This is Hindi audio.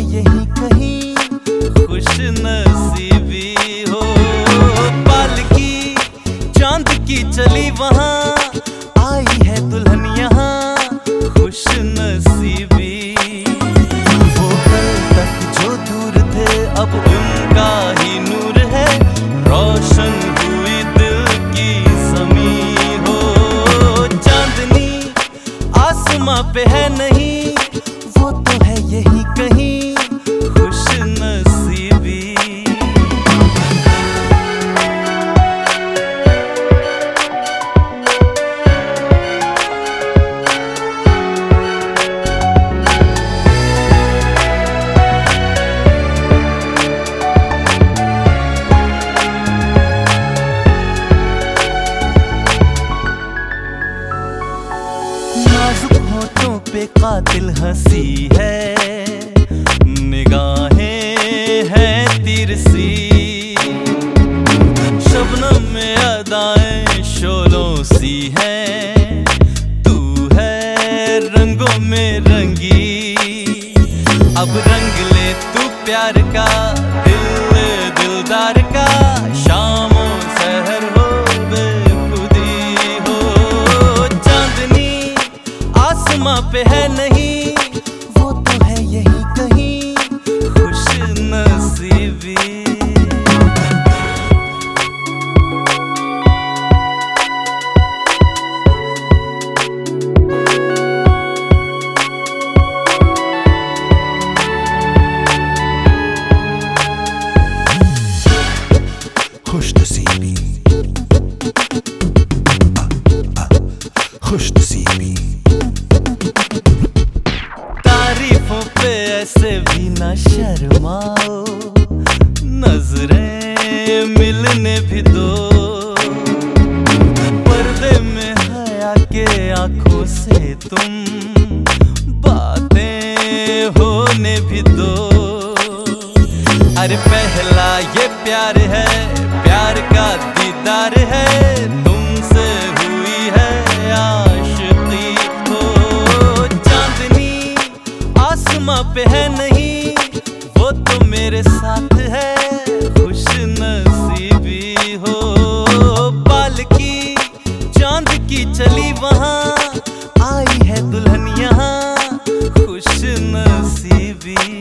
यहीं कहीं। खुश नसीबी हो। पालकी, चाँद की चली वहाँ। आई है दुल्हन यहाँ। खुश नसीबी। वो कल तक जो दूर थे, अब उनका ही नूर है। रोशन हुई दिल की समी हो। चांदनी आसमां पे है नहीं। वो तो है यही कहीं। पे कातिल हँसी है, निगाहें हैं तिरसी। शबनम में अदाएँ शोलों सी है, तू है रंगों में रंगी अब रंग ले तू प्यार का, दिल दिलदार का, शामों पे है नहीं वो तो है यही कहीं खुश नसीबी। खुश नसीबी। खुश नसीबी। तारीफों पे ऐसे भी ना शर्माओ। नज़रें मिलने भी दो। पर्दे में हया के आँखों से तुम। बातें होने भी दो। अरे पहला ये प्यार है, प्यार का दीदार है। तुमसे है नहीं, वो तो मेरे साथ है, खुश नसीबी हो। पाल की चाँद की चली वहाँ, आई है दुल्हन यहाँ, खुश नसीबी।